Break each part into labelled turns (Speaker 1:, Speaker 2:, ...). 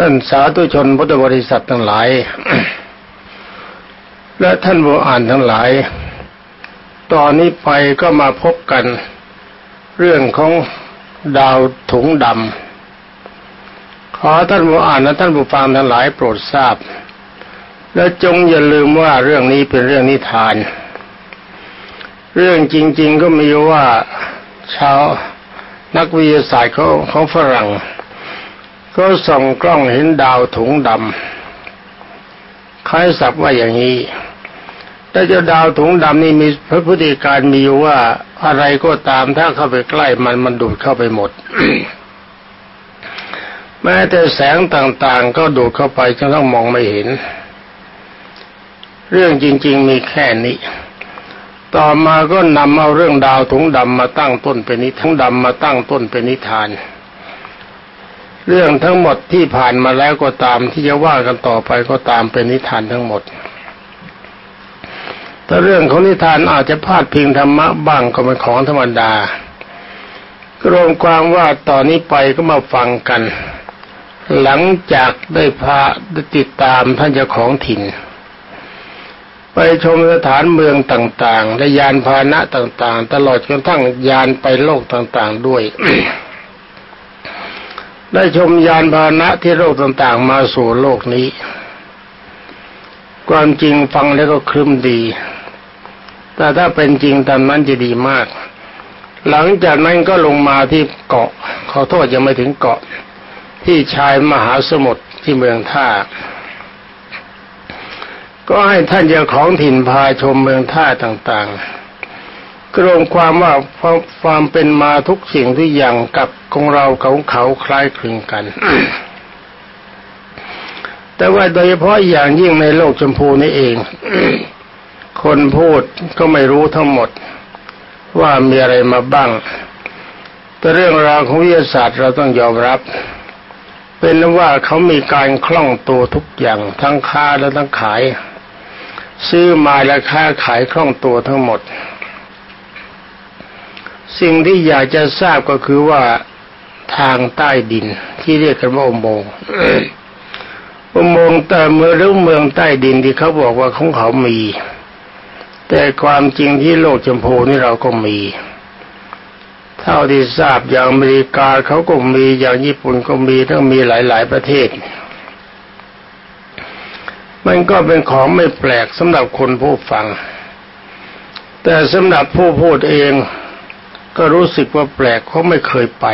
Speaker 1: ท่านสาธุชนพุทธบริษัททั้งหลาย และท่านผู้อ่านทั้งหลาย ตอนนี้ไปก็มาพบกัน เรื่องของดาวถุงดำขอท่านผู้อ่านและท่านผู้ฟังทั้งหลายโปรดทราบ และจงอย่าลืมว่าเรื่องนี้เป็นเรื่องนิทาน เรื่องจริง ๆ ก็มีว่าชาวนักวิทยาศาสตร์เขาของฝรั่ง ก็ส่องกล้องเห็นดาวถุงดำคล้ายสับว่าอย่างนี้แต่เจ้าดาวถุงดำนี่มีพระพุทธการมีอยู่ว่าอะไรก็ตามถ้าเข้าไปใกล้มันมันดูดเข้าไปหมด แม้แต่แสงต่างๆ ก็ดูดเข้าไปจนต้องมองไม่เห็น เรื่องจริง ๆ มีแค่นี้ ต่อมาก็นำเอาเรื่องดาวถุงดำมาตั้งต้นเป็นนิทั้งดำมาตั้งต้นเป็นนิทาน เรื่องทั้งหมดที่ผ่านมาแล้วก็ตามที่จะว่ากันต่อไปก็ตามเป็นนิทานทั้งหมด แต่เรื่องของนิทานอาจจะพลาดพิงธรรมะบ้างก็เป็นของธรรมดารวมความว่าตอนนี้ไปก็มาฟังกัน หลังจากได้พาติดตามท่านเจ้าของถิ่น ไปชมสถานเมืองต่างๆ และยานพาหนะต่างๆ ตลอดจนทั้งยานไปโลกต่างๆด้วย ได้ชมยานพาหนะที่โลกต่างๆ มาสู่โลกนี้ ความจริงฟังแล้วก็คลึ้มดี แต่ถ้าเป็นจริงตามนั้นจะดีมาก หลังจากนั้นก็ลงมาที่เกาะ ขอโทษยังไม่ถึงเกาะ ที่ชายมหาสมุทรที่เมืองท่า ก็ให้ท่านเจ้าของถิ่นพาชมเมืองท่าต่างๆ กรมความว่าความเป็นมาทุกสิ่งทุกอย่างกับของเราเขาเขาคล้ายคลึงกัน แต่ว่าโดยเฉพาะอย่างยิ่งในโลกชมพูนี่เอง คนพูดก็ไม่รู้ทั้งหมด ว่ามีอะไรมาบ้าง แต่เรื่องราวของวิทยาศาสตร์เราต้องยอมรับ เป็นว่าเขามีการคล่องตัวทุกอย่างทั้งค้าและทั้งขาย ซื้อมาและค้าขายคล่องตัวทั้งหมด สิ่งที่อยากจะทราบก็คือว่าทางใต้ดินที่เรียกกันว่าอุโมงค์อุโมงค์แต่เมื่อรู้เมืองใต้ดินที่เขาบอกว่าของเขามี แต่ความจริงที่โลกชมพูนี่เราก็มี เท่าที่ทราบอย่างอเมริกาเขาก็มีอย่างญี่ปุ่นก็มีทั้งมีหลาย ๆ ประเทศ มันก็เป็นของไม่แปลกสำหรับคนผู้ฟัง แต่สำหรับผู้พูดเอง ก็รู้สึกว่าแปลกเขาไม่เคยไป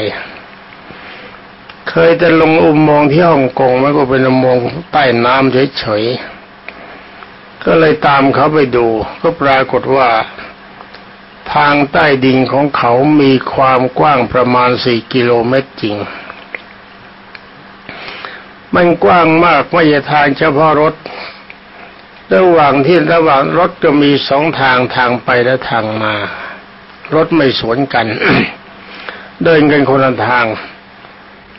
Speaker 1: เคยแต่ลงอุโมงค์ที่ฮ่องกงมันก็เป็นอุโมงค์ใต้น้ำเฉยๆ ก็เลยตามเขาไปดู ก็ปรากฏว่า ทางใต้ดินของเขามีความกว้างประมาณสี่กิโลเมตรจริง มันกว้างมากไม่ใช่ทางเฉพาะรถระหว่างที่ระหว่างรถก็มีสองทางทางไปและทางมา รถไม่สวนกัน เดินกันคนละทาง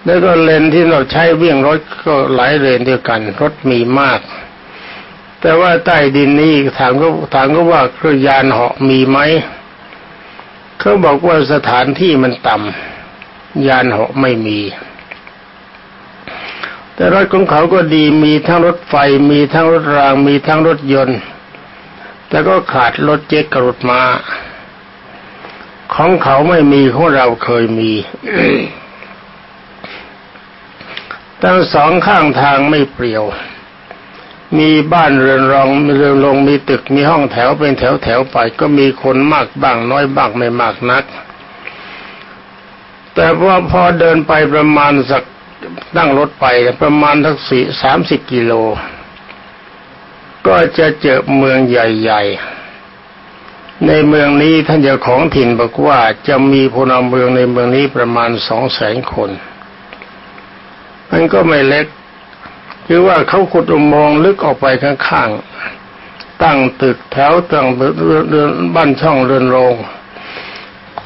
Speaker 1: แล้วก็เลนที่เราใช้เวิ่งรถก็หลายเลนเดียวกัน รถมีมาก แต่ว่าใต้ดินนี้ถามก็ถามก็ว่าเครื่องยานเหาะมีไหมเขาบอกว่าสถานที่มันต่ำยานเหาะไม่มี แต่รถของเขาก็ดีมีทั้งรถไฟมีทั้งรถรางมีทั้งรถยนต์ แต่ก็ขาดรถเจ็กกระรถมา ของเขาไม่มีของเราเคยมีทั้งสองข้างทางไม่เปลี่ยว มีบ้านเรือนรองมีเรือนลงมีตึกมีห้องแถวเป็นแถวแถวไป ก็มีคนมากบ้างน้อยบ้างไม่มากนัก แต่ว่าพอเดินไปประมาณสักนั่งรถไปประมาณทักสี่สามสิบกิโล ก็จะเจอเมืองใหญ่ ๆ ในเมืองนี้ท่านเจ้าของถิ่นบอกว่าจะมีพลเมืองในเมืองนี้ประมาณสองแสนคน มันก็ไม่เล็ก คือว่าเขาขุดอุโมงค์ลึกออกไปข้างๆ ตั้งตึกแถวตั้งเรือนบ้านช่องเรือนโรง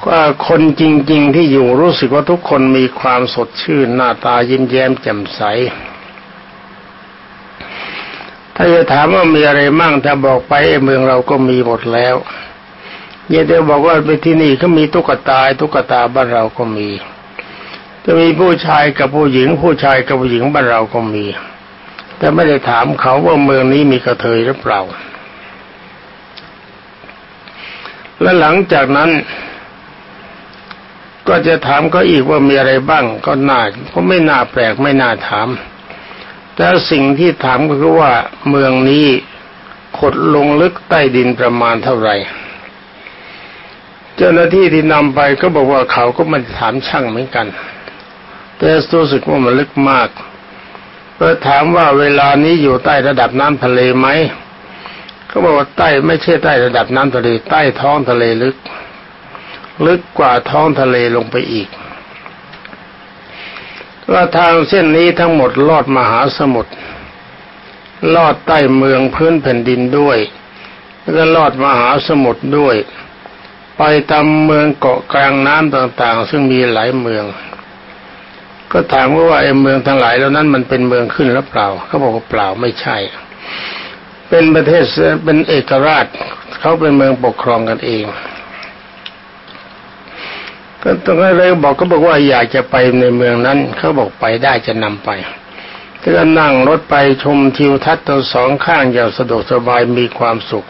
Speaker 1: ว่าคนจริง ๆ ที่อยู่รู้สึกว่าทุกคนมีความสดชื่นหน้าตายิ้มแย้มแจ่มใสถ้าจะถามว่ามีอะไรมั่งถ้าบอกไปเมืองเราก็มีหมดแล้ว อย่าเดี๋ยวบอกว่าไปที่นี่เขามีตุ๊กตาตุ๊กตาบ้านเราก็มี จะมีผู้ชายกับผู้หญิง ผู้ชายกับผู้หญิงบ้านเราก็มี แต่ไม่ได้ถามเขาว่าเมืองนี้มีกระเทยหรือเปล่า และหลังจากนั้น ก็จะถามก็อีกว่ามีอะไรบ้าง ก็น่าก็ไม่น่าแปลกไม่น่าถาม แต่สิ่งที่ถามก็คือว่าเมืองนี้ขุดลงลึกใต้ดินประมาณเท่าไหร่ เจ้าหน้าที่ที่นำไปก็บอกว่าเขาก็มันถามช่างเหมือนกัน แต่รู้สึกว่ามันลึกมากเ็ถามว่าเวลานี้อยู่ใต้ระดับน้ำทะเลไหมเขาบอกว่าใต้ไม่ใช่ใต้ระดับน้ำทะเลใต้ท้องทะเลลึก ลึกกว่าท้องทะเลลงไปอีกว่าทางเส้นนี้ทั้งหมดลอดมหาสมุทรลอดใต้เมืองพื้นแผ่นดินด้วย แล้วก็ลอดมหาสมุทรด้วย ไปตามเมืองเกาะกลางน้ำต่างๆ ซึ่งมีหลายเมือง ก็ถามว่าไอ้เมืองทั้งหลายแล้วนั้นมันเป็นเมืองขึ้นหรือเปล่า เขาบอกว่าเปล่าไม่ใช่ เป็นประเทศเป็นเอกราช เขาเป็นเมืองปกครองกันเอง ก็ต้องเลยบอกก็บอกว่าอยากจะไปในเมืองนั้น เขาบอกไปได้จะนำไปก็นั่งรถไปชมทิวทัศน์ทั้งสองข้างอย่างสะดวกสบายมีความสุข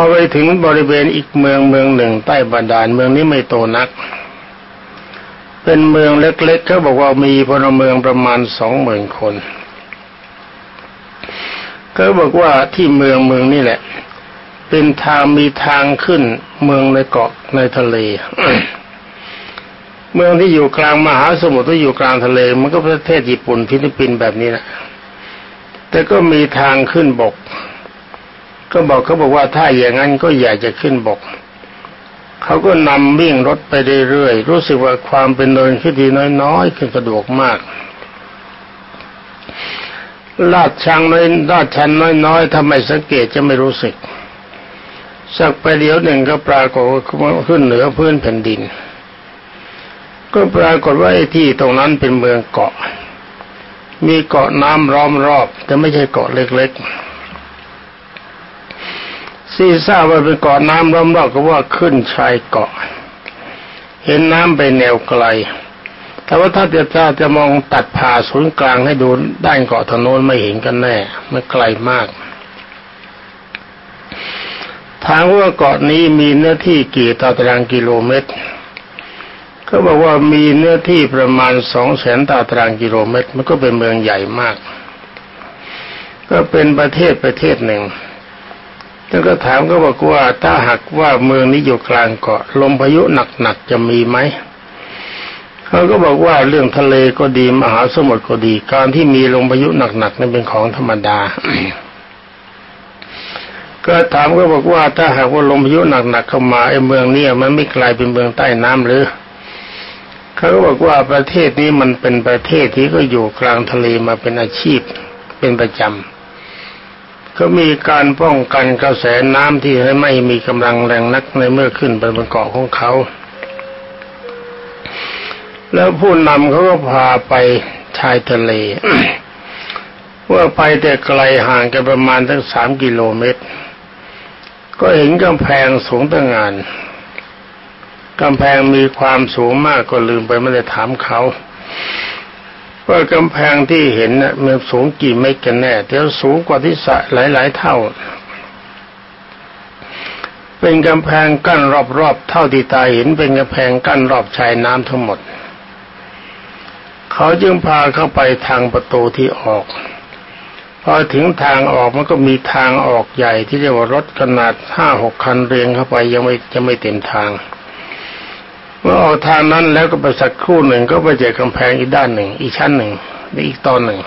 Speaker 1: อไปถึงบริเวณอีกเมืองเมืองหนึ่ง ใต้บาดาลเมืองนี้ไม่โตนัก เป็นเมืองเล็กๆเขาบอกว่ามีพลเมืองประมาณสองหมื่นคนเขาบอกว่าที่เมืองเมืองนี่แหละ เป็นทางมีทางขึ้นเมืองในเกาะในทะเล เมืองที่อยู่กลางมหาสมุทรที่อยู่กลางทะเล มันก็ประเทศญี่ปุ่นฟิลิปปินส์แบบนี้นะแต่ก็มีทางขึ้นบก ก็บอกเขาบอกว่าถ้าอย่างนั้นก็อยากจะขึ้นบกเขาก็นำวิ่งรถไปเรื่อยๆรู้สึกว่าความเป็นเนินขึ้นดีน้อยๆขึ้นสะดวกมากลาดชันน้อยลาดชันน้อยๆถ้าไม่สังเกตจะไม่รู้สึก สักไปเดี๋ยวหนึ่งก็ปรากฏว่าขึ้นเหนือพื้นแผ่นดิน ก็ปรากฏว่าไอ้ที่ตรงนั้นเป็นเมืองเกาะ มีเกาะน้ำล้อมรอบ แต่ไม่ใช่เกาะเล็กๆ ซีทราบว่าเป็นเกาะน้ำล้อมรอบก็ว่าขึ้นชายเกาะ เห็นน้ำไปแนวไกล แต่ว่าถ้าจะถ้าจะมองตัดผ่าศูนย์กลางให้ดูด้านเกาะทางโน้นไม่เห็นกันแน่มันไกลมาก ทางว่าเกาะนี้มีเนื้อที่กี่ตารางกิโลเมตรเขาบอกว่ามีเนื้อที่ประมาณสองแสนตารางกิโลเมตร มันก็เป็นเมืองใหญ่มาก ก็เป็นประเทศประเทศหนึ่ง แล้วก็ถามก็บอกว่าถ้าหากว่าเมืองนี้อยู่กลางเกาะลมพายุหนักๆจะมีไหมเขาก็บอกว่าเรื่องทะเลก็ดีมหาสมุทรก็ดี การที่มีลมพายุหนักๆนั้นเป็นของธรรมดา ก็ถามก็บอกว่าถ้าหากว่าลมพายุหนักๆเข้ามาไอ้เมืองนี้มันไม่กลายเป็นเมืองใต้น้ำหรือเขาบอกว่าประเทศนี้มันเป็นประเทศที่ก็อยู่กลางทะเลมาเป็นอาชีพเป็นประจำ ก็มีการป้องกันกระแสน้ำที่ให้ไม่มีกำลังแรงนักในเมื่อขึ้นไปบนเกาะของเขา แล้วผู้นำเขาก็พาไปชายทะเลว่าไปแต่ไกลห่างกันประมาณตั้งสามกิโลเมตร ก็เห็นกำแพงสูงตั้งงานกำแพงมีความสูงมากก็ลืมไปไม่ได้ถามเขา ว่ากำแพงที่เห็นน่ะมันสูงกี่เมตรกันแน่แต่สูงกว่าที่สะหลาย ๆ เท่า เป็นกำแพงกั้นรอบๆเท่าที่ตาเห็นเป็นกำแพงกั้นรอบชายน้ำทั้งหมด เขาจึงพาเข้าไปทางประตูที่ออกพอถึงทางออกมันก็มีทางออกใหญ่ที่เรียกว่ารถขนาดห้าหกคันเรียงเข้าไปยังไม่จะไม่เต็มทาง มื่อออกทางนั้นแล้วก็ไปสักครู่หนึ่งก็ไปเจอกำแพงอีกด้านหนึ่ง อีกชั้นหนึ่งอีกตอนหนึ่ง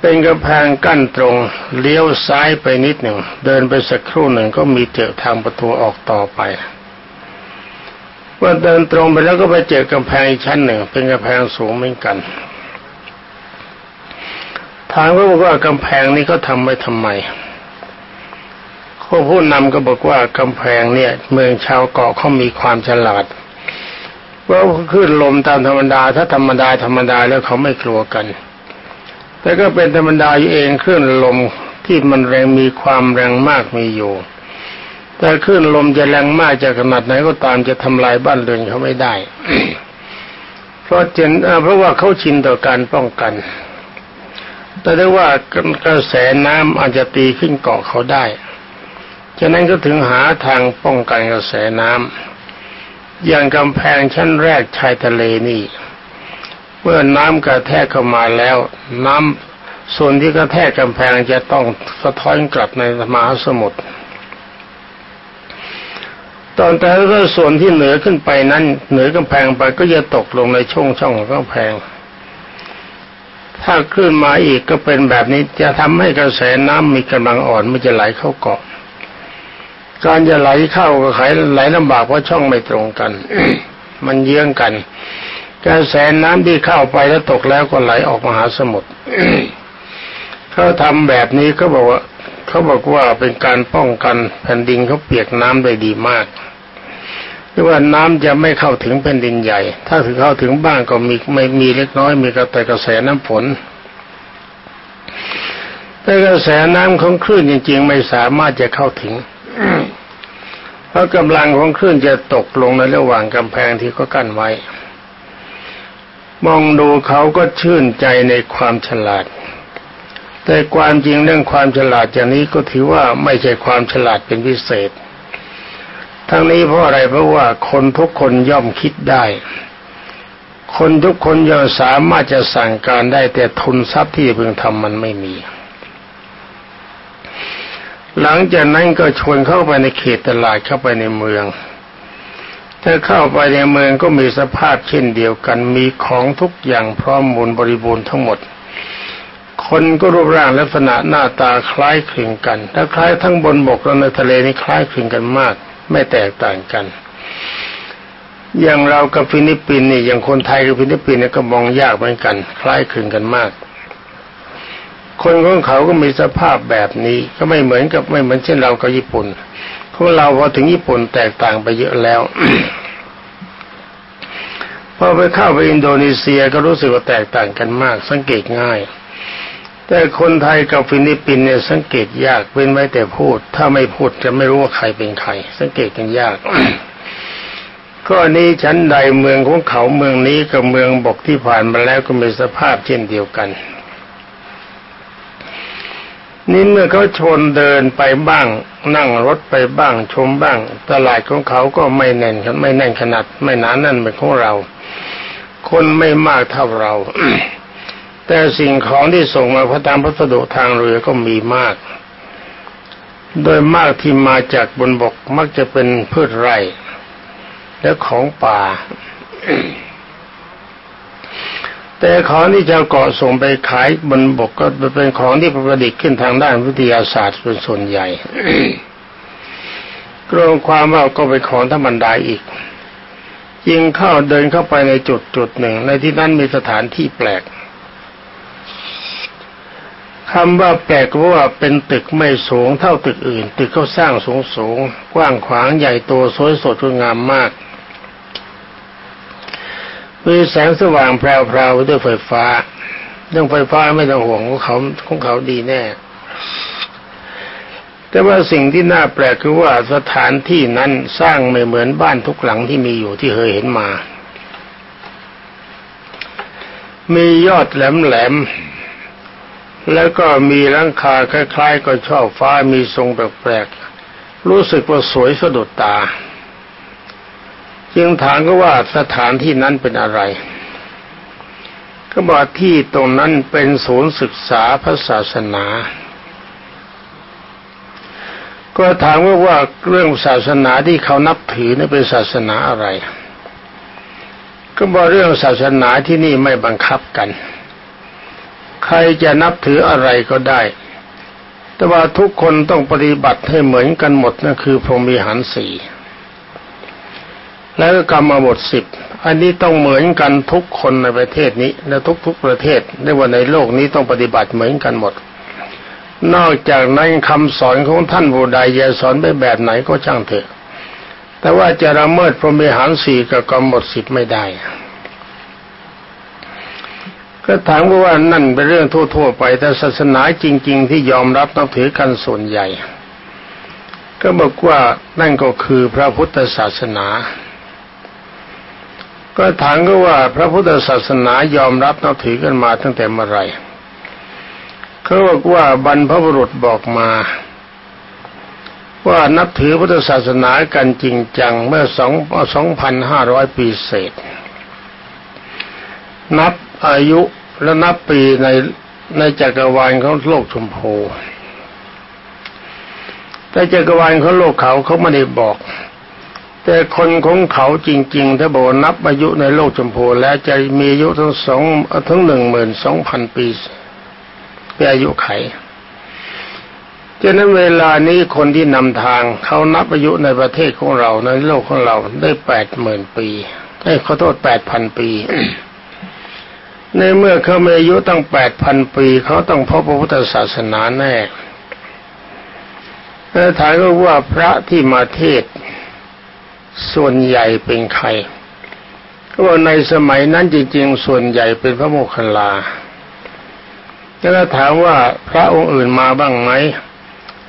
Speaker 1: เป็นกำแพงกั้นตรงเลี้ยวซ้ายไปนิดหนึ่ง เดินไปสักครู่หนึ่งก็มีเจอทางประตูออกต่อไปเมื่อเดินตรงไปแล้วก็ไปเจอกำแพงอีกชั้นหนึ่ง เป็นกำแพงสูงเหมือนกันถามว่าว่ากำแพงนี้ก็ทำไว้ทำไม ผู้ผู้นำก็บอกว่ากำแพงเนี่ย เมืองชาวเกาะเขามีความฉลาดว่าขึ้นลมตามธรรมดา ถ้าธรรมดาธรรมดาแล้วเขาไม่กลัวกัน แต่ก็เป็นธรรมดาอยู่เองคลื่นลมที่มันแรงมีความแรงมากมีอยู่ แต่คลื่นลมจะแรงมากจะขนาดไหนก็ตามจะทำลายบ้านเรือนเขาไม่ได้ เพราะเจนเพราะว่าเขาชินต่อการป้องกัน แต่ได้ว่ากระแสน้ำอาจจะตีขึ้นเกาะเขาได้ ฉะนั้นก็ถึงหาทางป้องกันกระแสน้ำอย่างกำแพงชั้นแรกชายทะเลนี่ เมื่อน้ำกระแทกเข้ามาแล้ว น้ำส่วนที่กระแทกกำแพงจะต้องสะท้อนกลับในมหาสมุทรตอนแต่ละส่วนที่เหนือขึ้นไปนั้น เหนือกำแพงไปก็จะตกลงในช่องช่องของกำแพง ถ้าขึ้นมาอีกก็เป็นแบบนี้จะทำให้กระแสน้ำมีกำลังอ่อนมันจะไหลเข้าเกาะ การจะไหลเข้าก็ไหลไหลลำบากเพราะช่องไม่ตรงกัน มันเยื้องกันกระแสน้ำที่เข้าไปแล้วตกแล้วก็ไหลออกมหาสมุทรเขาทำแบบนี้เขาบอกว่าเขาบอกว่าเป็นการป้องกันแผ่นดินเขาเปียกน้ำได้ดีมากหรือว่าน้ำจะไม่เข้าถึงแผ่นดินใหญ่ ถ้าถึงเข้าถึงบ้านก็มีไม่มีเล็กน้อยมีกระแต่กระแสน้ำฝนแต่กระแสน้ำของคลื่นจริง ๆ ไม่สามารถจะเข้าถึง เพราะกำลังของคลื่นจะตกลงในระหว่างกำแพงที่เขากั้นไว้ มองดูเขาก็ชื่นใจในความฉลาด แต่ความจริงเรื่องความฉลาดอย่างนี้ก็ถือว่าไม่ใช่ความฉลาดเป็นพิเศษ ทั้งนี้เพราะอะไรเพราะว่าคนทุกคนย่อมคิดได้ คนทุกคนย่อมสามารถจะสั่งการได้แต่ทุนทรัพย์ที่พึงทำมันไม่มี หลังจากนั้นก็ชวนเข้าไปในเขตตลาดเข้าไปในเมือง ถ้าเข้าไปในเมืองก็มีสภาพเช่นเดียวกัน มีของทุกอย่างพร้อมมูลบริบูรณ์ทั้งหมด คนก็รูปร่างลักษณะหน้าตาคล้ายคลึงกันถ้าคล้ายทั้งบนบกและในทะเลนี่คล้ายคลึงกันมาก ไม่แตกต่างกัน อย่างเรากับฟิลิปปินส์นี่อย่างคนไทยกับฟิลิปปินส์เนี่ยก็มองยากเหมือนกัน คล้ายคลึงกันมาก คนของเขาก็มีสภาพแบบนี้ก็ไม่เหมือนกับไม่เหมือนเช่นเรากับญี่ปุ่นของเราพอถึงญี่ปุ่นแตกต่างไปเยอะแล้วพอไปเข้าไปอินโดนีเซียก็รู้สึกว่าแตกต่างกันมาก สังเกตง่าย แต่คนไทยกับฟิลิปปินส์เนี่ยสังเกตยากเป็นไว้แต่พูด ถ้าไม่พูดจะไม่รู้ว่าใครเป็นใคร สังเกตกันยากก็นี้ชั้นใดเมืองของเขาเมืองนี้กับเมืองบกที่ผ่านมาแล้วก็มีสภาพเช่นเดียวกัน นี่เมื่อเขาชนเดินไปบ้าง นั่งรถไปบ้างชมบ้าง ตลาดของเขาก็ไม่แน่นไม่แน่นขนาดไม่หนาแน่นเหมือนของเรา คนไม่มากเท่าเรา แต่สิ่งของที่ส่งมาพระตามพัสดุทางเรือก็มีมาก โดยมากที่มาจากบนบกมักจะเป็นพืชไร่ และของป่า แต่ของที่ชาวเกาะส่งไปขายบนบกก็เป็นของที่ประดิษฐ์ขึ้นทางด้านวิทยาศาสตร์เป็นส่วนใหญ่กรวมความว่าก็เป็นของธรรมดาอีกยิงเข้าเดินเข้าไปในจุดจุดหนึ่ง ในที่นั้นมีสถานที่แปลกคำว่าแปลกว่าเป็นตึกไม่สูงเท่าตึกอื่น ตึกเขาสร้างสูงสูงกว้างขวางใหญ่โตสวยสดงดงามมาก มีแสงสว่างแพรวๆด้วยไฟฟ้าเรื่องไฟฟ้าไม่ต้องห่วงของเขาของเขาดีแน่ แต่ว่าสิ่งที่น่าแปลกคือว่าสถานที่นั้นสร้างไม่เหมือนบ้านทุกหลังที่มีอยู่ที่เคยเห็นมา มียอดแหลมๆแล้วก็มีร่างคาคล้ายๆกับช่อฟ้ามีทรงแปลกๆรู้สึกว่าสวยสะดุดตา จึงถามก็ว่าสถานที่นั้นเป็นอะไร ก็บอกที่ตรงนั้นเป็นศูนย์ศึกษาพระศาสนา ก็ถามว่าว่าเรื่องศาสนาที่เขานับถือนี่เป็นศาสนาอะไร ก็บอกเรื่องศาสนาที่นี่ไม่บังคับกัน ใครจะนับถืออะไรก็ได้ แต่ว่าทุกคนต้องปฏิบัติให้เหมือนกันหมดนั่นคือพรหมีหารสี่ แล้วก็กรรมบทสิบอันนี้ต้องเหมือนกันทุกคนในประเทศนี้ และทุกๆประเทศในว่าในโลกนี้ต้องปฏิบัติเหมือนกันหมด นอกจากนั้นคำสอนของท่านบูดายจะสอนไปแบบไหนก็ช่างเถอะ แต่ว่าจะละเมิดพรหมีหารสี่กับกรรมบทสิบไม่ได้ ก็ถามว่านั่นเป็นเรื่องทั่วๆไป แต่ศาสนาจริง ๆ ที่ยอมรับนับถือกันส่วนใหญ่ ก็บอกว่านั่นก็คือพระพุทธศาสนา ก็ถามก็ว่าพระพุทธศาสนายอมรับนับถือกันมาตั้งแต่เมื่อไหร่เขาบอกว่าบรรพบุรุษบอกมา ว่านับถือพุทธศาสนากันจริงจังเมื่อสองสองพันห้าร้อยปีเศษ นับอายุและนับปีในในจักรวาลของโลกชมพูแต่จักรวาลของโลกเขาเขาไม่ได้บอก แต่คนของเขาจริง ๆ ถ้าบอกนับอายุในโลกชมพูแล้วจะมีอายุทั้งสองทั้งหนึ่งหมื่นสองพันปีเป็นอายุไขฉะนั้นเวลานี้คนที่นำทางเขานับอายุในประเทศของเราในโลกของเราได้แปดหมื่นปีให้ขอโทษแปดพันปี ในเมื่อเขามีอายุตั้งแปดพันปีเขาต้องพบพระพุทธศาสนาแน่แล้วถามก็ว่าพระที่มาเทศ ส่วนใหญ่เป็นใครก็ว่าในสมัยนั้นจริงๆ ส่วนใหญ่เป็นพระโมคคัลลาแล้วถามว่าพระองค์อื่นมาบ้างไหม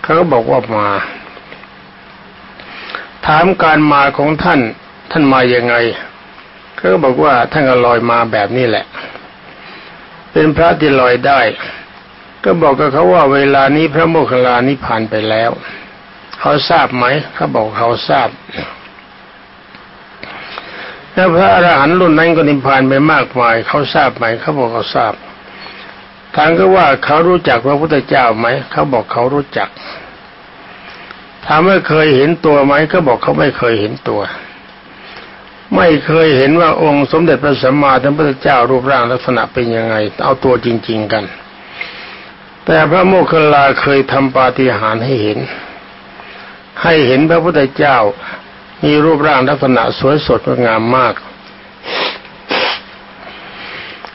Speaker 1: เขาก็บอกว่ามา ถามการมาของท่านท่านมายังไงเขาก็บอกว่าท่านก็ลอยมาแบบนี้แหละ เป็นพระที่ลอยได้ ก็บอกกับเขาว่าเวลานี้พระโมคคัลลานิพานไปแล้ว เขาทราบไหมเขาบอกเขาทราบ แล้วพระอรหันต์รุ่นนั้นก็นิพพานไปมากมายเขาทราบไหมเขาบอกเขาทราบถามก็ว่าเขารู้จักพระพุทธเจ้าไหมเขาบอกเขารู้จักถามว่าเคยเห็นตัวไหมเขาบอกเขาไม่เคยเห็นตัว ไม่เคยเห็นว่าองค์สมเด็จพระสัมมาสัมพุทธเจ้ารูปร่างลักษณะเป็นยังไง เอาตัวจริง ๆกัน แต่พระโมคคัลลาเคยทำปาฏิหาริย์ให้เห็น ให้เห็นพระพุทธเจ้า มีรูปร่างลักษณะสวยสดงามมาก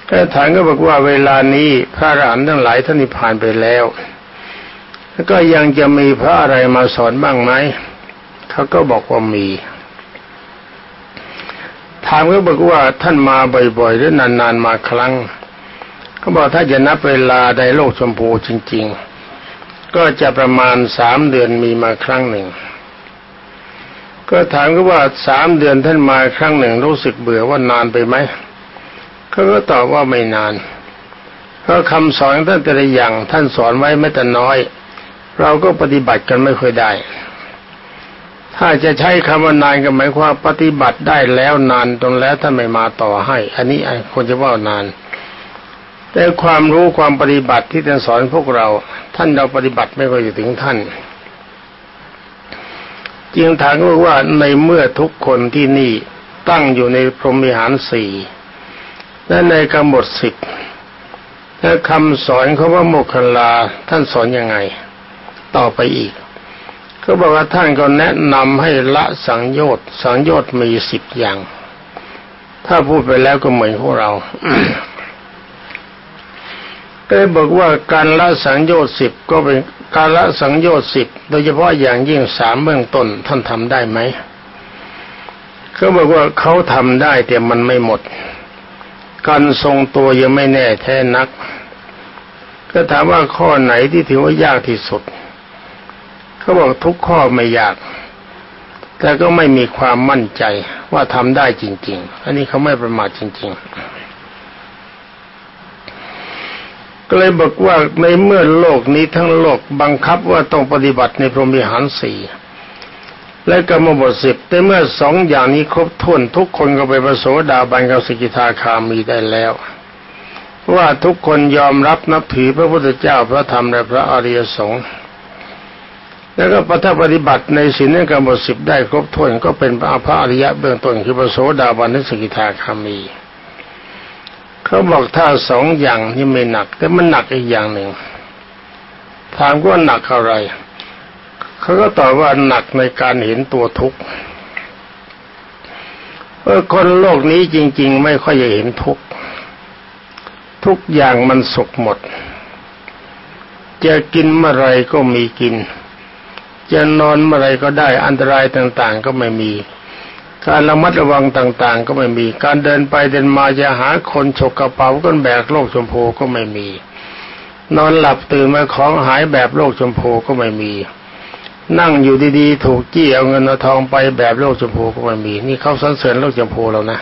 Speaker 1: แต่ฐานก็บอกว่าเวลานี้พระอรหันต์ทั้งหลายท่านนิพพานไปแล้วก็ยังจะมีพระอะไรมาสอนบ้างไหมเขาก็บอกว่ามีถามก็บอกว่าท่านมาบ่อยๆหรือนานๆมาครั้งก็บอกถ้าจะนับเวลาในโลกชมพูจริง ๆ ก็จะประมาณสามเดือนมีมาครั้งหนึ่ง ก็ถามก็ว่าสามเดือนท่านมาครั้งหนึ่งรู้สึกเบื่อว่านานไปไหมเขาก็ตอบว่าไม่นานเพราะคำสอนท่านแต่ละอย่างท่านสอนไว้ไม่แต่น้อย เราก็ปฏิบัติกันไม่ค่อยได้ ถ้าจะใช้คำว่านานก็หมายความปฏิบัติได้แล้วนานตรงแล้วท่านไม่มาต่อให้ อันนี้คนจะว่านาน แต่ความรู้ความปฏิบัติที่ท่านสอนพวกเรา ท่านเราปฏิบัติไม่ค่อยถึงท่าน จึงถามว่าในเมื่อทุกคนที่นี่ตั้งอยู่ในพรหมิหารสี่และในกำหนดสิบและคำสอนเขาว่าโมคคลาท่านสอนยังไง ต่อไปอีกเขาบอกว่าท่านก็แนะนำให้ละสังโยชน์สังโยชน์มีสิบอย่าง ถ้าพูดไปแล้วก็เหมือนพวกเราก็บอกว่าการละสังโยชน์สิบก็เป็น การละสังโยชน์สิบโดยเฉพาะอย่างยิ่งสามเบื้องต้นท่านทำได้ไหมเขาบอกว่าเขาทำได้แต่มันไม่หมด การทรงตัวยังไม่แน่แท้นัก ก็ถามว่าข้อไหนที่ถือว่ายากที่สุด เขาบอกทุกข้อไม่ยาก แต่ก็ไม่มีความมั่นใจว่าทำได้จริง ๆ อันนี้เขาไม่ประมาทจริง ๆ ก็เลยบอกว่าในเมื่อโลกนี้ทั้งโลกบังคับว่าต้องปฏิบัติในพรหมิหารสี่และกรรมบทสิบแต่เมื่อสองอย่างนี้ครบถ้วนทุกคนก็ไปประโสดาบันกับสกิทาคามีได้แล้ว ว่าทุกคนยอมรับนับถือพระพุทธเจ้าพระธรรมและพระอริยสงฆ์แล้วก็ปฏิปฏิบัติในศีลในกรรมบทสิบได้ครบถ้วนก็เป็นพระอริยะเบื้องต้นคือประโสดาบันและสกิทาคามี เขาบอกถ้าสองอย่างนี่ไม่หนัก แต่มันหนักอีกอย่างหนึ่งถามว่าหนักอะไร เขาก็ตอบว่าหนักในการเห็นตัวทุกข์เออคนโลกนี้จริง ๆ ไม่ค่อยจะเห็นทุกข์ทุกอย่างมันสุกหมด จะกินเมื่อไรก็มีกิน จะนอนเมื่อไรก็ได้อันตรายต่าง ๆ ก็ไม่มี การระมัดระวังต่างๆ ก็ไม่มี การเดินไปเดินมาจะหาคนฉกกระเป๋าก้นแบกโลกชมพูก็ไม่มี นอนหลับตื่นมาของหายแบบโลกชมพูก็ไม่มี นั่งอยู่ดีๆ ถูกจี้เอาเงินเอาทองไปแบบโลกชมพูก็ไม่มี นี่เขาสรรเสริญโลกชมพูเรานะ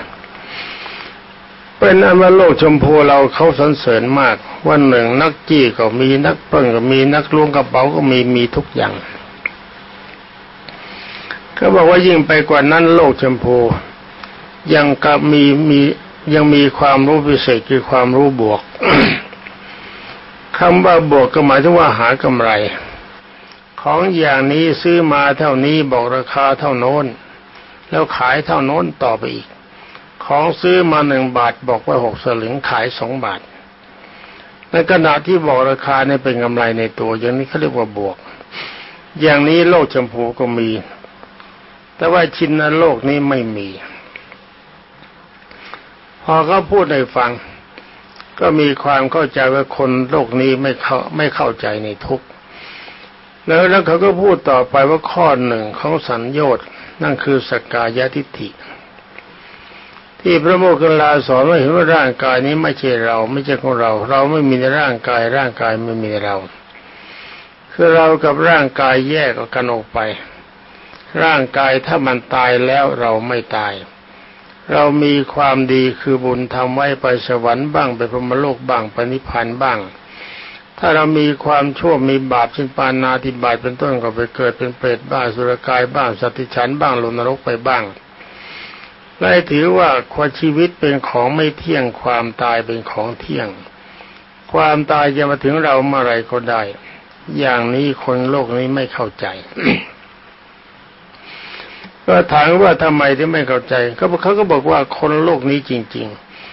Speaker 1: เป็นอันว่าโลกชมพูเราเขาสรรเสริญมากว่าหนึ่งนักจี้ก็มีนักปล้นก็มีนักล้วงกระเป๋าก็มีมีทุกอย่าง เขาบอกว่ายิ่งไปกว่านั้นโลกชมพูยังกับมีมียังมีความรู้พิเศษคือความรู้บวกคำว่าบวกก็หมายถึงว่าหากำไร ของอย่างนี้ซื้อมาเท่านี้บอกราคาเท่าโน้น แล้วขายเท่าโน้นต่อไปอีก ของซื้อมาหนึ่งบาทบอกว่าหกสลึงขายสองบาทในขณะที่บอกราคาเนี่ยเป็นกำไรในตัว อย่างนี้เขาเรียกว่าบวก อย่างนี้โลกชมพูก็มี แต่ว่าชินนโลกนี้ไม่มี พอเขาพูดให้ฟัง ก็มีความเข้าใจว่าคนโลกนี้ไม่เข้าไม่เข้าใจในทุกข์แล้วแล้วเขาก็พูดต่อไปว่าข้อหนึ่งของสัญญชน์นั่นคือสกกายทิฏฐิ ที่พระโมคคัลลาสอนว่าเห็นว่าร่างกายนี้ไม่ใช่เรา ไม่ใช่ของเรา เราไม่มีในร่างกาย ร่างกายไม่มีเรา คือเรากับร่างกายแยกกันออกไป ร่างกายถ้ามันตายแล้วเราไม่ตาย เรามีความดีคือบุญทำไว้ไปสวรรค์บ้างไปพรหมโลกบ้างไปนิพพานบ้าง ถ้าเรามีความชั่วมีบาปเช่นปานาธิบาตเป็นต้นก็ไปเกิดเป็นเปรตบ้างสุรกายบ้างสัตว์ฉันบ้างลงนรกไปบ้างไล่ถือว่าความชีวิตเป็นของไม่เที่ยงความตายเป็นของเที่ยง ความตายจะมาถึงเราเมื่อไรก็ได้ อย่างนี้คนโลกนี้ไม่เข้าใจ ก็ถามว่าทำไมถึงไม่เข้าใจก็เขาก็บอกว่าคนโลกนี้จริง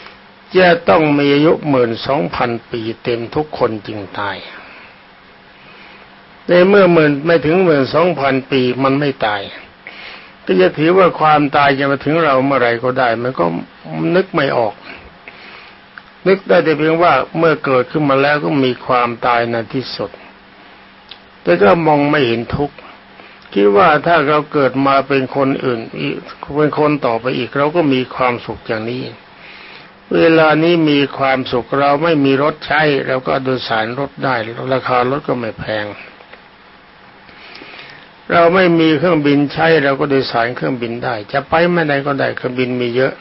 Speaker 1: ๆ จะต้องมีอายุหมื่นสองพันปีเต็มทุกคนจึงตายในเมื่อหมื่นไม่ถึงหมื่นสองพันปีมันไม่ตาย ก็จะถือว่าความตายจะมาถึงเราเมื่อไรก็ได้ มันก็นึกไม่ออก นึกได้แต่เพียงว่าเมื่อเกิดขึ้นมาแล้วก็มีความตายในที่สุดแต่ก็มองไม่เห็นทุกข์ คิดว่าถ้าเราเกิดมาเป็นคนอื่นเป็นคนต่อไปอีกเราก็มีความสุขอย่างนี้ เวลานี้มีความสุขเราไม่มีรถใช้เราก็โดยสารรถได้ราคารถก็ไม่แพง เราไม่มีเครื่องบินใช้เราก็โดยสารเครื่องบินได้ จะไปไม่ไหนก็ได้เครื่องบินมีเยอะ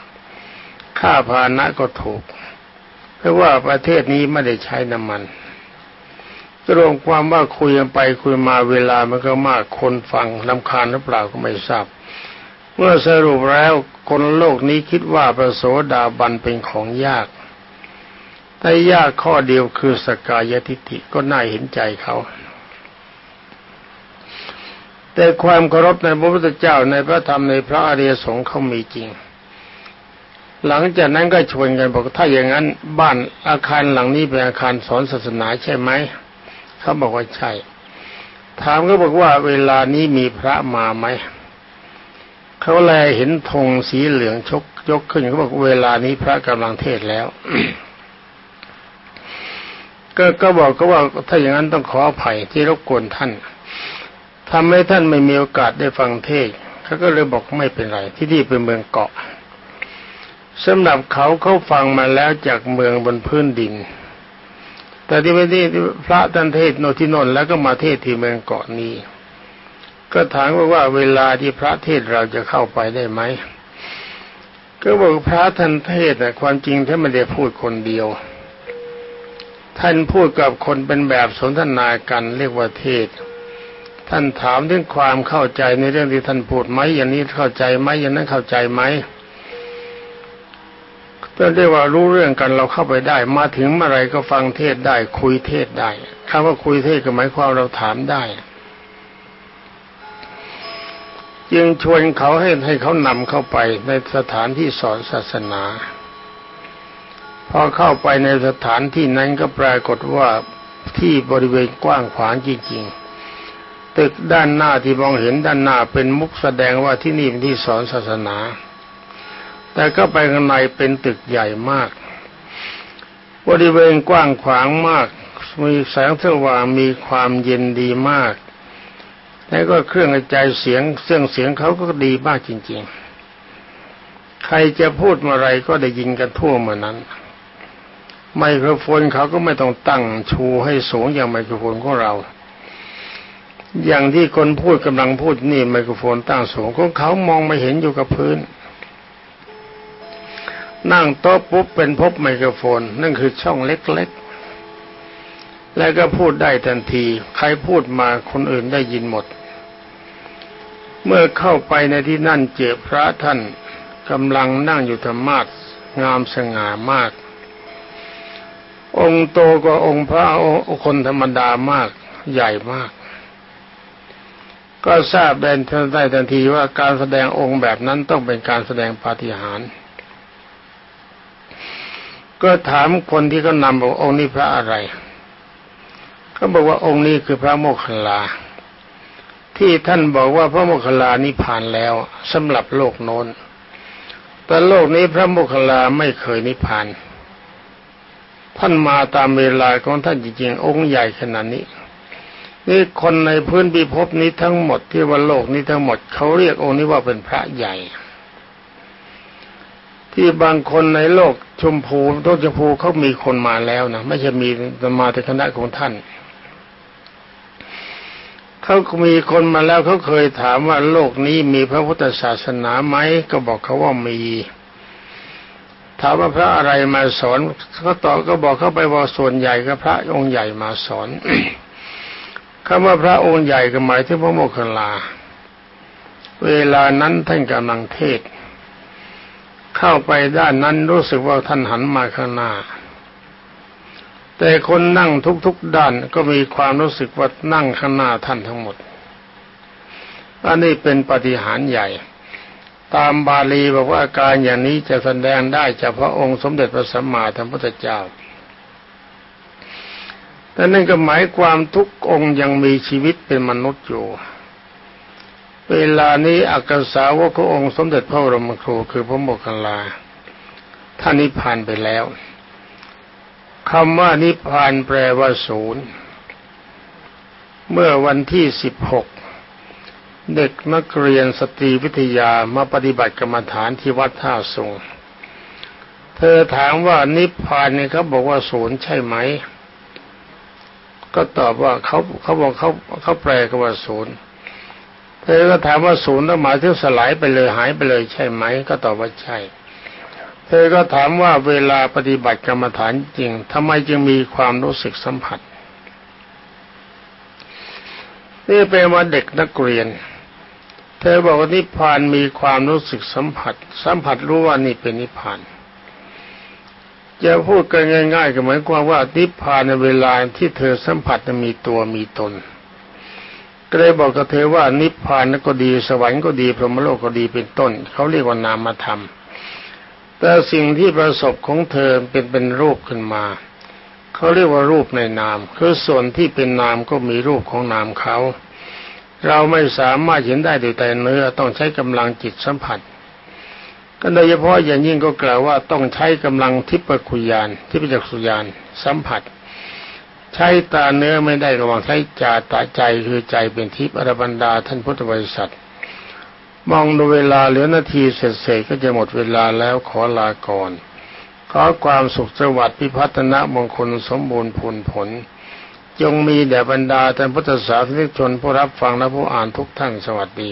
Speaker 1: ค่าพาหนะก็ถูก เพราะว่าประเทศนี้ไม่ได้ใช้น้ำมัน รวมความว่าคุยกันไปคุยมาเวลามันก็มากคนฟังลำคาญหรือเปล่าก็ไม่ทราบ เมื่อสรุปแล้วคนโลกนี้คิดว่าพระโสดาบันเป็นของยาก แต่ยากข้อเดียวคือสกายทิฏฐิก็น่าเห็นใจเขาแต่ความเคารพในพระพุทธเจ้าในพระธรรมในพระอริยสงฆ์เขามีจริง หลังจากนั้นก็ชวนกันบอกถ้าอย่างนั้น บ้านอาคารหลังนี้เป็นอาคารสอนศาสนาใช่ไหม เขาบอกว่าใช่ ถามก็บอกว่าเวลานี้มีพระมาไหม เขาแลเห็นธงสีเหลืองชกยกขึ้นเขาบอกเวลานี้พระกำลังเทศแล้ว ก็ก็บอกก็ว่าถ้าอย่างนั้นต้องขออภัยที่รบกวนท่านทำให้ท่านไม่มีโอกาสได้ฟังเทศเขาก็เลยบอกไม่เป็นไร ที่นี่เป็นเมืองเกาะสำหรับเขาเขาฟังมาแล้วจากเมืองบนพื้นดิน แต่ที่ไม่ได้พระท่านเทศโนที่นนแล้วก็มาเทศที่เมืองเกาะนี้ ก็ถามว่าว่าเวลาที่พระเทศเราจะเข้าไปได้ไหมก็บอกพระท่านเทศแต่ความจริงท่านไม่ได้พูดคนเดียว ท่านพูดกับคนเป็นแบบสนทนากันเรียกว่าเทศ ท่านถามถึงความเข้าใจในเรื่องที่ท่านพูดไหมอย่างนี้เข้าใจไหมอย่างนั้นเข้าใจไหม ก็เรียกว่ารู้เรื่องกันเราเข้าไปได้ มาถึงเมื่อไรก็ฟังเทศได้ คุยเทศได้คำว่าคุยเทศก็หมายความเราถามได้ จึงชวนเขาให้ให้เขานำเข้าไปในสถานที่สอนศาสนา พอเข้าไปในสถานที่นั้นก็ปรากฏว่าที่บริเวณกว้างขวางจริงๆ ตึกด้านหน้าที่มองเห็นด้านหน้าเป็นมุกแสดงว่าที่นี่เป็นที่สอนศาสนา แต่ก็ไปข้างในเป็นตึกใหญ่มากบริเวณกว้างขวางมาก มีแสงสว่างมีความเย็นดีมาก แล้วก็เครื่องกระจายเสียงเสียงเสียงเขาก็ดีมากจริง ๆ ใครจะพูดอะไรก็ได้ยินกันทั่วเมื่อนั้นไมโครโฟนเขาก็ไม่ต้องตั้งชูให้สูงอย่างไมโครโฟนของเรา อย่างที่คนพูดกำลังพูดนี่ไมโครโฟนตั้งสูงของเขามองไม่เห็นอยู่กับพื้น นั่งโต๊ะปุ๊บเป็นพบไมโครโฟน นั่นคือช่องเล็กๆ แล้วก็พูดได้ทันที ใครพูดมาคนอื่นได้ยินหมด เมื่อเข้าไปในที่นั่นเจอพระท่านกำลังนั่งอยู่ธรรมาสงามสง่ามาก องค์โตกว่าองค์พระคนธรรมดามากใหญ่มาก ก็ทราบได้ทันทีว่าการแสดงองค์แบบนั้นต้องเป็นการแสดงปาฏิหาริย์ ก็ถามคนที่เขานำบอกองค์นี้พระอะไรเขาบอกว่าองค์นี้คือพระโมคคัลลา ที่ท่านบอกว่าพระโมคคัลลานี้ผ่านแล้วสำหรับโลกโน้น แต่โลกนี้พระโมคคัลลาไม่เคยนิพพาน ท่านมาตามเวลาของท่านจริงๆองค์ใหญ่ขนาดนี้นี่คนในพื้นพิภพนี้ทั้งหมดที่ว่าโลกนี้ทั้งหมดเขาเรียกองค์นี้ว่าเป็นพระใหญ่ ที่บางคนในโลกชมพูโลกชมพูเขามีคนมาแล้วนะไม่ใช่มีมาแต่คณะของท่านเขามีคนมาแล้วเขาเคยถามว่าโลกนี้มีพระพุทธศาสนาไหมก็บอกเขาว่ามี ถามว่าพระอะไรมาสอนเขาตอบก็บอกเขาไปว่าส่วนใหญ่ก็พระองค์ใหญ่มาสอนคำว่าพระองค์ใหญ่ก็หมายถึงพระโมคคัลลา เวลานั้นท่านกำลังเทศ เข้าไปด้านนั้นรู้สึกว่าท่านหันมาข้างหน้า แต่คนนั่งทุกๆด้านก็มีความรู้สึกว่านั่งข้างหน้าท่านทั้งหมดอันนี้เป็นปฏิหารใหญ่ ตามบาลีบอกว่าการอย่างนี้จะแสดงได้เฉพาะองค์สมเด็จพระสัมมาสัมพุทธเจ้าแต่นั่นก็หมายความทุกองค์ยังมีชีวิตเป็นมนุษย์อยู่ เวลานี้อักษาวกขององค์สมเด็จพระบรมครูคือพระโมคคัลลาท่านนิพพานไปแล้วคำว่านิพพานแปลว่าศูนย์เมื่อวันที่สิบหกเด็กนักเรียนสตรีวิทยามาปฏิบัติกรรมฐานที่วัดท่าสงเธอถามว่านิพพานเนี่ยเขาบอกว่าศูนย์ใช่ไหม ก็ตอบว่าเขาเขาบอกเขาเขาแปลกันว่าศูนย์ เธอก็ถามว่าศูนย์หมายถึงสลายไปเลยหายไปเลยใช่ไหมก็ตอบว่าใช่ เธอก็ถามว่าเวลาปฏิบัติกรรมฐานจริงทำไมจึงมีความรู้สึกสัมผัสนี่เป็นว่าเด็กนักเรียน เธอบอกว่านิพพานมีความรู้สึกสัมผัส สัมผัสรู้ว่านี่เป็นนิพพานจะพูดกันง่ายๆก็เหมือนความว่านิพพานในเวลาที่เธอสัมผัสมีตัวมีตน ก็เลยบอกกับเธอว่านิพพานก็ดีสวรรค์ก็ดีพรหมโลกก็ดีเป็นต้นเขาเรียกว่านามธรรมแต่สิ่งที่ประสบของเธอเป็นเป็นรูปขึ้นมาเขาเรียกว่ารูปในนาม คือส่วนที่เป็นนามก็มีรูปของนามเขาเราไม่สามารถเห็นได้โดยแต่เนื้อต้องใช้กำลังจิตสัมผัสก็โดยเฉพาะอย่างยิ่งก็กล่าวว่าต้องใช้กำลังทิพยคุยานที่เป็นจักษุยานสัมผัส ใช้ตาเนื้อไม่ได้ระวังใช้จาตาใจคือใจเป็นทิพย์อรบันดาท่านพุทธบริษัท มองดูเวลาเหลือนาทีเสร็จๆก็จะหมดเวลาแล้วขอลาก่อนขอความสุขสวัสดิ์พิพัฒนะมงคลสมบูรณ์ผลผล จงมีแด่บรรดาท่านพุทธศาสนิกชนผู้รับฟังและผู้อ่านทุกท่านสวัสดี